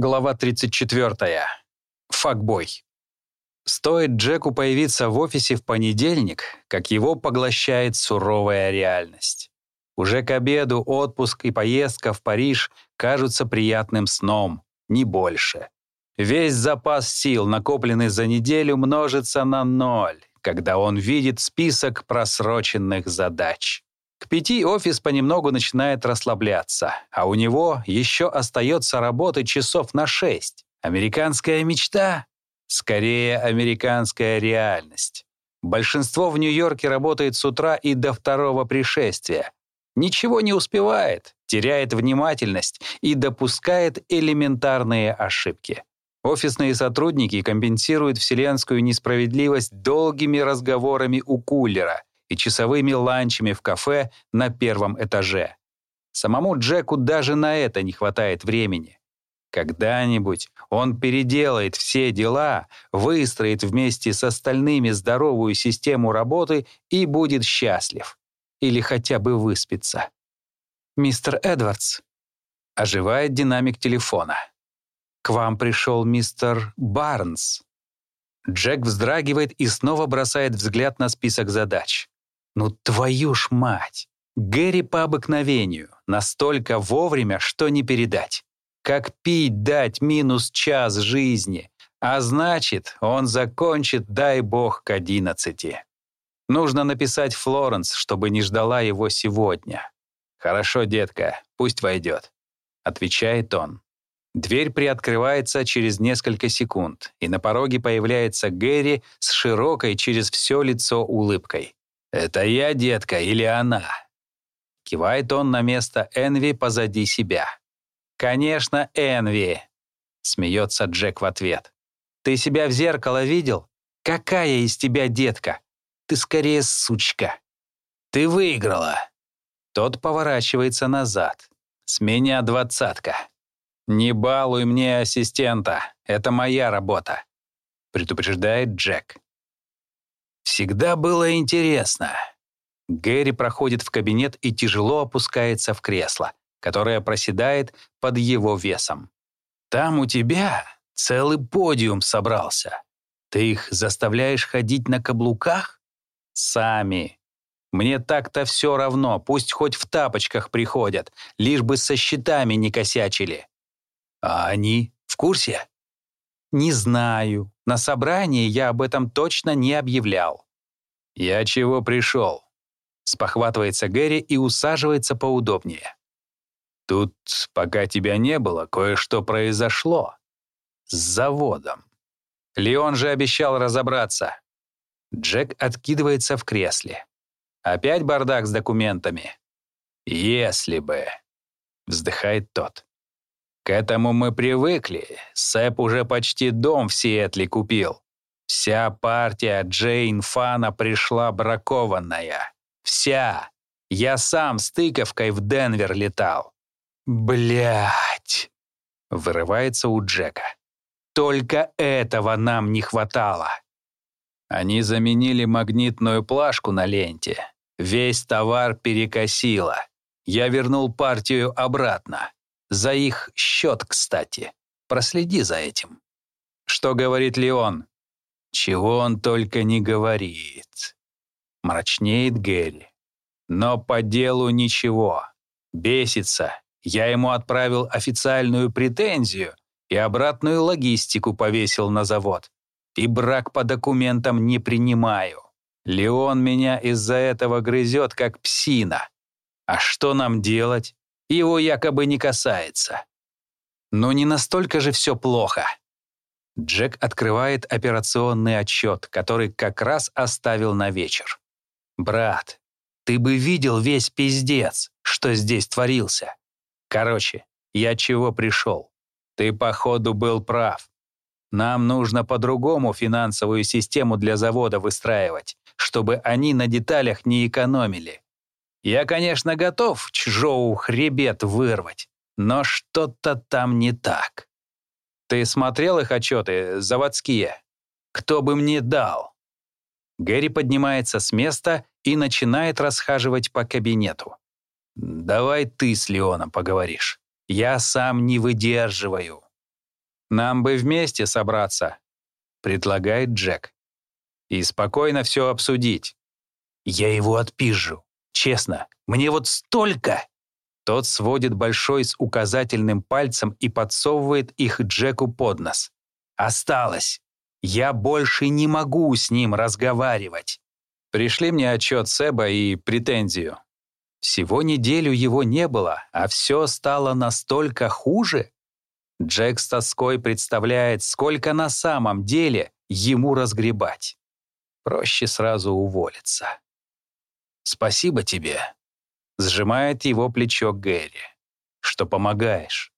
Глава 34. Факбой. Стоит Джеку появиться в офисе в понедельник, как его поглощает суровая реальность. Уже к обеду отпуск и поездка в Париж кажутся приятным сном, не больше. Весь запас сил, накопленный за неделю, множится на ноль, когда он видит список просроченных задач. К пяти офис понемногу начинает расслабляться, а у него еще остается работы часов на шесть. Американская мечта? Скорее, американская реальность. Большинство в Нью-Йорке работает с утра и до второго пришествия. Ничего не успевает, теряет внимательность и допускает элементарные ошибки. Офисные сотрудники компенсируют вселенскую несправедливость долгими разговорами у кулера — и часовыми ланчами в кафе на первом этаже. Самому Джеку даже на это не хватает времени. Когда-нибудь он переделает все дела, выстроит вместе с остальными здоровую систему работы и будет счастлив. Или хотя бы выспится. «Мистер Эдвардс», — оживает динамик телефона. «К вам пришел мистер Барнс». Джек вздрагивает и снова бросает взгляд на список задач. Ну твою ж мать! Гэри по обыкновению, настолько вовремя, что не передать. Как пить дать минус час жизни, а значит, он закончит, дай бог, к одиннадцати. Нужно написать Флоренс, чтобы не ждала его сегодня. «Хорошо, детка, пусть войдет», — отвечает он. Дверь приоткрывается через несколько секунд, и на пороге появляется Гэри с широкой через все лицо улыбкой. «Это я, детка, или она?» Кивает он на место Энви позади себя. «Конечно, Энви!» Смеется Джек в ответ. «Ты себя в зеркало видел? Какая из тебя детка? Ты скорее сучка!» «Ты выиграла!» Тот поворачивается назад. «С меня двадцатка!» «Не балуй мне ассистента, это моя работа», предупреждает Джек. Всегда было интересно. Гэри проходит в кабинет и тяжело опускается в кресло, которое проседает под его весом. «Там у тебя целый подиум собрался. Ты их заставляешь ходить на каблуках? Сами. Мне так-то все равно, пусть хоть в тапочках приходят, лишь бы со счетами не косячили. А они в курсе? Не знаю. На собрании я об этом точно не объявлял. «Я чего пришел?» Спохватывается Гэри и усаживается поудобнее. «Тут, пока тебя не было, кое-что произошло. С заводом. Леон же обещал разобраться». Джек откидывается в кресле. «Опять бардак с документами?» «Если бы», — вздыхает тот. «К этому мы привыкли. Сэп уже почти дом в Сиэтле купил. Вся партия Джейн Фана пришла бракованная. Вся. Я сам с тыковкой в Денвер летал. Блять! Вырывается у Джека. Только этого нам не хватало. Они заменили магнитную плашку на ленте. Весь товар перекосило. Я вернул партию обратно. За их счет, кстати. Проследи за этим. Что говорит Леон? Чего он только не говорит. Мрачнеет Гэри. Но по делу ничего. Бесится. Я ему отправил официальную претензию и обратную логистику повесил на завод. И брак по документам не принимаю. Леон меня из-за этого грызет, как псина. А что нам делать? Его якобы не касается. Но не настолько же все плохо. Джек открывает операционный отчет, который как раз оставил на вечер. «Брат, ты бы видел весь пиздец, что здесь творился. Короче, я чего пришел? Ты, походу, был прав. Нам нужно по-другому финансовую систему для завода выстраивать, чтобы они на деталях не экономили. Я, конечно, готов Чжоу хребет вырвать, но что-то там не так. Ты смотрел их отчеты, заводские? Кто бы мне дал?» Гэри поднимается с места и начинает расхаживать по кабинету. «Давай ты с Леоном поговоришь. Я сам не выдерживаю». «Нам бы вместе собраться», — предлагает Джек. «И спокойно все обсудить». «Я его отпизжу. Честно, мне вот столько!» Тот сводит большой с указательным пальцем и подсовывает их Джеку под нос. «Осталось. Я больше не могу с ним разговаривать». Пришли мне отчет Себа и претензию. Всего неделю его не было, а все стало настолько хуже. Джек с тоской представляет, сколько на самом деле ему разгребать. Проще сразу уволиться. «Спасибо тебе», — сжимает его плечо Гэри, — «что помогаешь».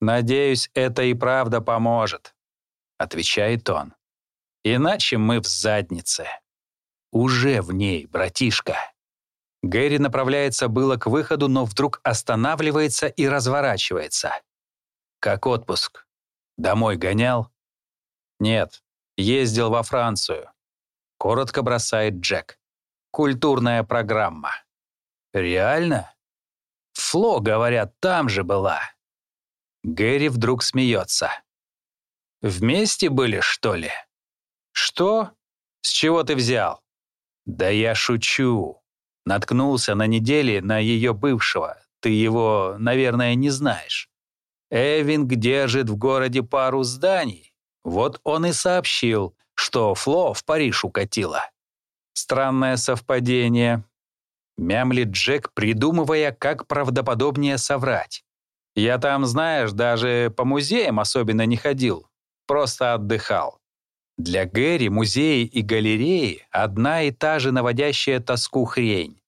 «Надеюсь, это и правда поможет», — отвечает он. «Иначе мы в заднице». «Уже в ней, братишка». Гэри направляется было к выходу, но вдруг останавливается и разворачивается. «Как отпуск? Домой гонял?» «Нет, ездил во Францию», — коротко бросает Джек. «Культурная программа». «Реально?» «Фло, говорят, там же была». Гэри вдруг смеется. «Вместе были, что ли?» «Что? С чего ты взял?» «Да я шучу. Наткнулся на неделе на ее бывшего. Ты его, наверное, не знаешь. Эвинг держит в городе пару зданий. Вот он и сообщил, что Фло в Париж укатила. Странное совпадение. Мямлит Джек, придумывая, как правдоподобнее соврать. Я там, знаешь, даже по музеям особенно не ходил. Просто отдыхал. Для Гэри музеи и галереи одна и та же наводящая тоску хрень.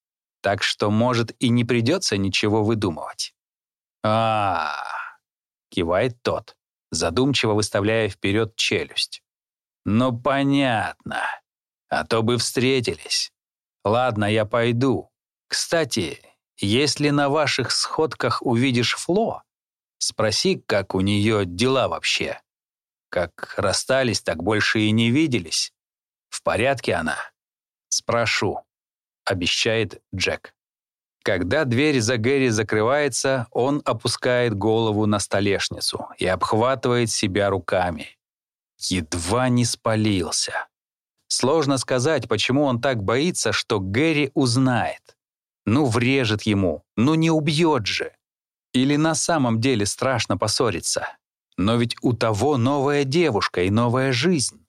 Так что, может, и не придется ничего выдумывать. а, кивает тот, задумчиво выставляя вперед челюсть. «Ну, понятно. А то бы встретились. Ладно, я пойду. Кстати, если на ваших сходках увидишь Фло, спроси, как у нее дела вообще. Как расстались, так больше и не виделись. В порядке она? Спрошу, обещает Джек. Когда дверь за Гэри закрывается, он опускает голову на столешницу и обхватывает себя руками. Едва не спалился. Сложно сказать, почему он так боится, что Гэри узнает. Ну, врежет ему, ну не убьет же. Или на самом деле страшно поссориться. Но ведь у того новая девушка и новая жизнь.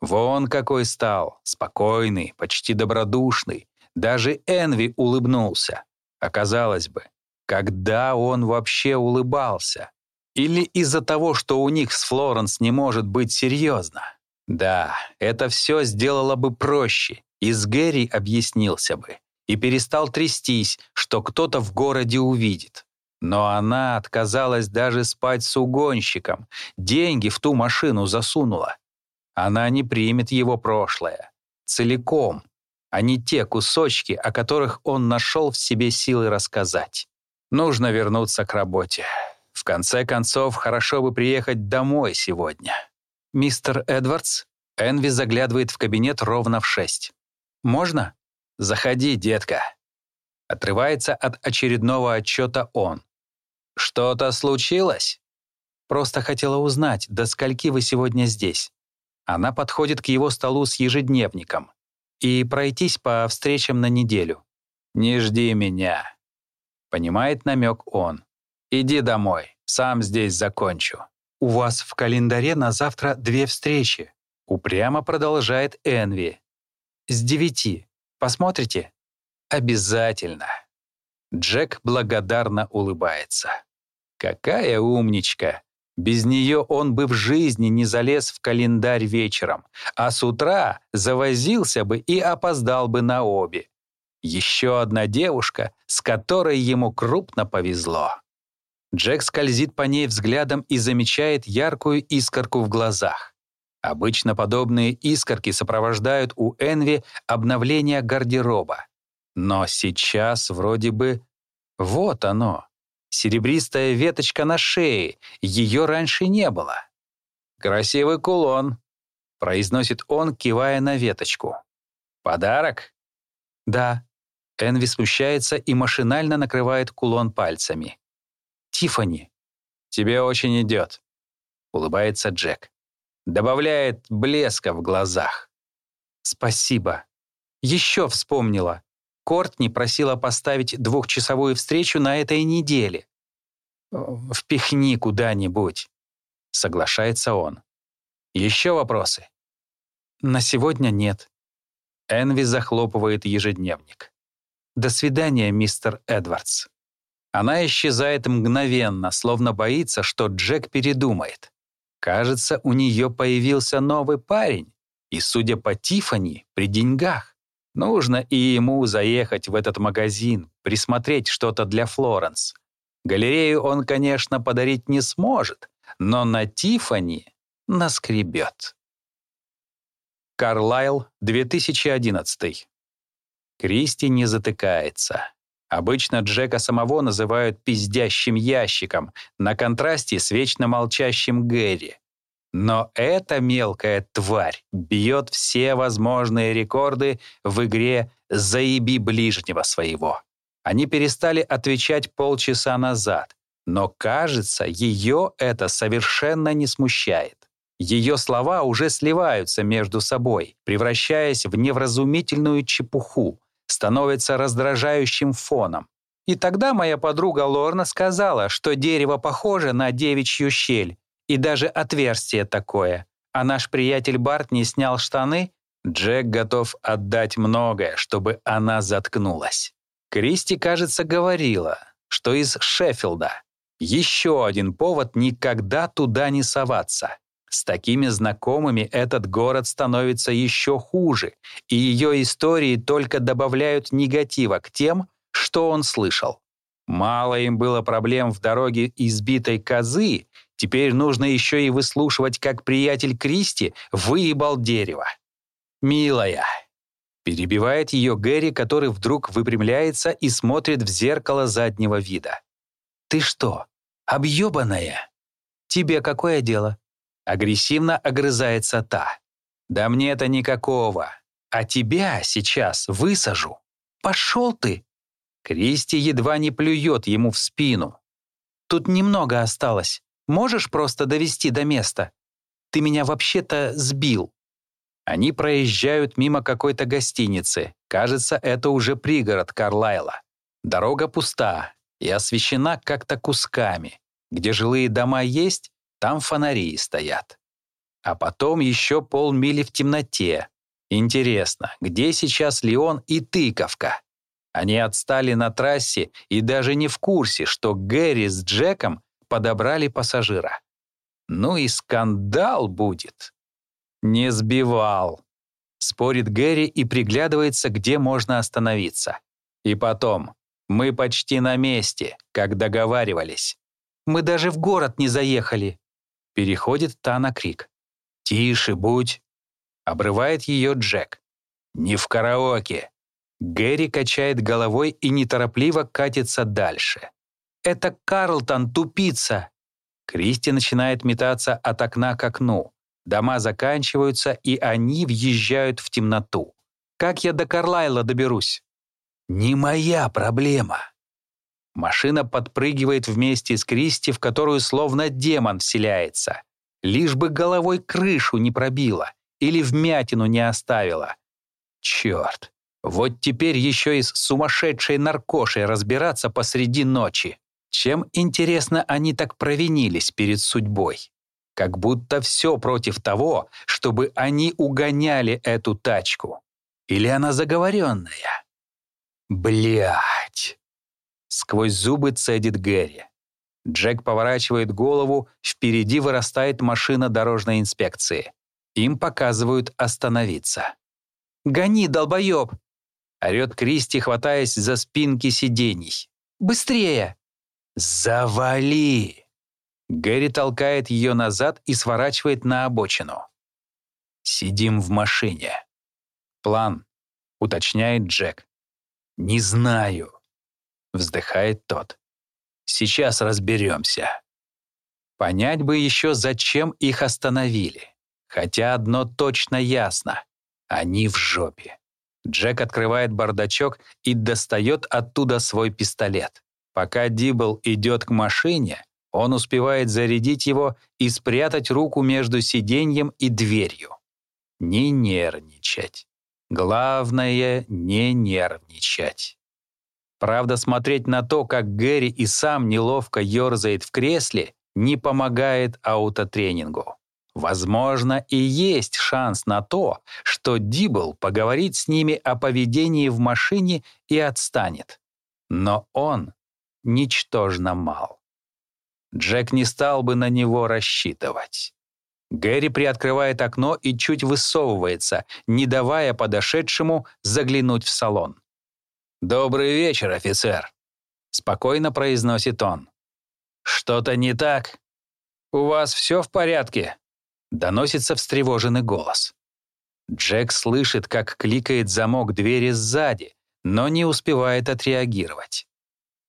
Вон какой стал, спокойный, почти добродушный. Даже Энви улыбнулся. Оказалось бы, когда он вообще улыбался? Или из-за того, что у них с Флоренс не может быть серьезно? Да, это все сделало бы проще, и с Гэри объяснился бы, и перестал трястись, что кто-то в городе увидит. Но она отказалась даже спать с угонщиком, деньги в ту машину засунула. Она не примет его прошлое. Целиком, а не те кусочки, о которых он нашел в себе силы рассказать. Нужно вернуться к работе. В конце концов, хорошо бы приехать домой сегодня. «Мистер Эдвардс?» Энви заглядывает в кабинет ровно в шесть. «Можно?» «Заходи, детка». Отрывается от очередного отчета он. «Что-то случилось?» «Просто хотела узнать, до скольки вы сегодня здесь?» Она подходит к его столу с ежедневником. «И пройтись по встречам на неделю». «Не жди меня», — понимает намек он. «Иди домой, сам здесь закончу». «У вас в календаре на завтра две встречи», — упрямо продолжает Энви. «С девяти. Посмотрите?» «Обязательно». Джек благодарно улыбается. Какая умничка! Без нее он бы в жизни не залез в календарь вечером, а с утра завозился бы и опоздал бы на обе. Еще одна девушка, с которой ему крупно повезло. Джек скользит по ней взглядом и замечает яркую искорку в глазах. Обычно подобные искорки сопровождают у Энви обновление гардероба. Но сейчас вроде бы вот оно, серебристая веточка на шее, ее раньше не было. «Красивый кулон», — произносит он, кивая на веточку. «Подарок?» «Да». Энви смущается и машинально накрывает кулон пальцами. Тифани. «Тебе очень идет». улыбается Джек. Добавляет блеска в глазах. Спасибо. Еще вспомнила. Кортни просила поставить двухчасовую встречу на этой неделе. «Впихни куда-нибудь», — соглашается он. «Еще вопросы?» «На сегодня нет». Энви захлопывает ежедневник. «До свидания, мистер Эдвардс». Она исчезает мгновенно, словно боится, что Джек передумает. Кажется, у нее появился новый парень, и, судя по Тифани, при деньгах. Нужно и ему заехать в этот магазин, присмотреть что-то для Флоренс. Галерею он, конечно, подарить не сможет, но на Тифани наскребет. Карлайл, 2011. Кристи не затыкается. Обычно Джека самого называют «пиздящим ящиком», на контрасте с вечно молчащим Гэри. Но эта мелкая тварь бьет все возможные рекорды в игре «Заеби ближнего своего». Они перестали отвечать полчаса назад, но, кажется, ее это совершенно не смущает. Ее слова уже сливаются между собой, превращаясь в невразумительную чепуху, становятся раздражающим фоном. И тогда моя подруга Лорна сказала, что дерево похоже на девичью щель, и даже отверстие такое. А наш приятель Барт не снял штаны. Джек готов отдать многое, чтобы она заткнулась. Кристи, кажется, говорила, что из Шеффилда. Еще один повод никогда туда не соваться. С такими знакомыми этот город становится еще хуже, и ее истории только добавляют негатива к тем, что он слышал. Мало им было проблем в дороге избитой козы, теперь нужно еще и выслушивать, как приятель Кристи выебал дерево. «Милая», — перебивает ее Гэри, который вдруг выпрямляется и смотрит в зеркало заднего вида. «Ты что, объебанная?» «Тебе какое дело?» Агрессивно огрызается та. «Да мне это никакого. А тебя сейчас высажу. Пошел ты!» Кристи едва не плюет ему в спину. «Тут немного осталось. Можешь просто довести до места? Ты меня вообще-то сбил». Они проезжают мимо какой-то гостиницы. Кажется, это уже пригород Карлайла. Дорога пуста и освещена как-то кусками. Где жилые дома есть, там фонари стоят. А потом еще полмили в темноте. Интересно, где сейчас Леон и тыковка? Они отстали на трассе и даже не в курсе, что Гэри с Джеком подобрали пассажира. Ну и скандал будет. Не сбивал. Спорит Гэри и приглядывается, где можно остановиться. И потом, мы почти на месте, как договаривались. Мы даже в город не заехали. Переходит та на крик. «Тише будь!» Обрывает ее Джек. «Не в караоке!» Гэри качает головой и неторопливо катится дальше. «Это Карлтон, тупица!» Кристи начинает метаться от окна к окну. Дома заканчиваются, и они въезжают в темноту. «Как я до Карлайла доберусь?» «Не моя проблема!» Машина подпрыгивает вместе с Кристи, в которую словно демон вселяется. Лишь бы головой крышу не пробила или вмятину не оставила. Черт, вот теперь еще и с сумасшедшей наркошей разбираться посреди ночи. Чем, интересно, они так провинились перед судьбой? Как будто все против того, чтобы они угоняли эту тачку. Или она заговоренная? Блять! Сквозь зубы цедит Гэри. Джек поворачивает голову, впереди вырастает машина дорожной инспекции. Им показывают остановиться. «Гони, долбоеб!» орёт Кристи, хватаясь за спинки сидений. «Быстрее!» «Завали!» Гэри толкает ее назад и сворачивает на обочину. «Сидим в машине». «План», — уточняет Джек. «Не знаю», — вздыхает тот. «Сейчас разберемся». Понять бы еще, зачем их остановили. Хотя одно точно ясно — они в жопе. Джек открывает бардачок и достает оттуда свой пистолет. Пока Дибл идет к машине, Он успевает зарядить его и спрятать руку между сиденьем и дверью. Не нервничать. Главное — не нервничать. Правда, смотреть на то, как Гэри и сам неловко ерзает в кресле, не помогает аутотренингу. Возможно, и есть шанс на то, что Дибл поговорит с ними о поведении в машине и отстанет. Но он ничтожно мал. Джек не стал бы на него рассчитывать. Гэри приоткрывает окно и чуть высовывается, не давая подошедшему заглянуть в салон. «Добрый вечер, офицер», — спокойно произносит он. «Что-то не так? У вас все в порядке?» Доносится встревоженный голос. Джек слышит, как кликает замок двери сзади, но не успевает отреагировать.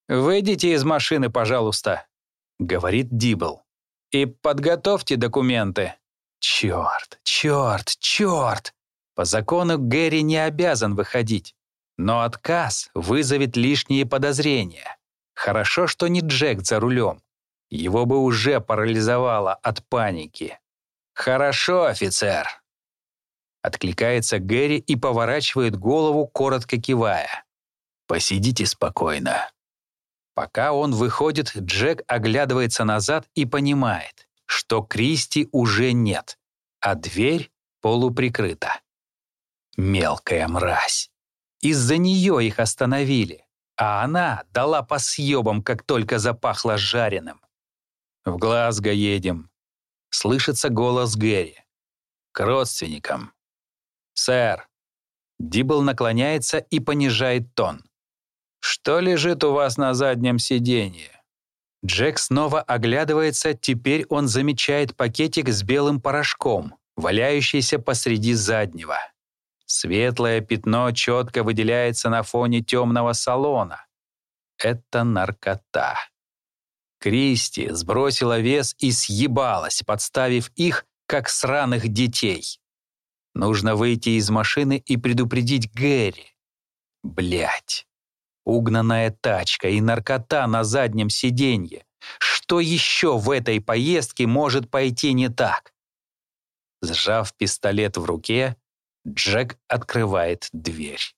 «Выйдите из машины, пожалуйста», — говорит Дибл. «И подготовьте документы». «Черт, черт, черт!» По закону Гэри не обязан выходить, но отказ вызовет лишние подозрения. Хорошо, что не Джек за рулем. Его бы уже парализовало от паники. «Хорошо, офицер!» Откликается Гэри и поворачивает голову, коротко кивая. «Посидите спокойно». Пока он выходит, Джек оглядывается назад и понимает, что Кристи уже нет, а дверь полуприкрыта. Мелкая мразь. Из-за нее их остановили, а она дала по съебам, как только запахло жареным. «В Глазго едем», слышится голос Гэри. «К родственникам». «Сэр». Дибл наклоняется и понижает тон. «Что лежит у вас на заднем сиденье?» Джек снова оглядывается, теперь он замечает пакетик с белым порошком, валяющийся посреди заднего. Светлое пятно четко выделяется на фоне темного салона. Это наркота. Кристи сбросила вес и съебалась, подставив их, как сраных детей. Нужно выйти из машины и предупредить Гэри. Блять. Угнанная тачка и наркота на заднем сиденье. Что еще в этой поездке может пойти не так? Сжав пистолет в руке, Джек открывает дверь.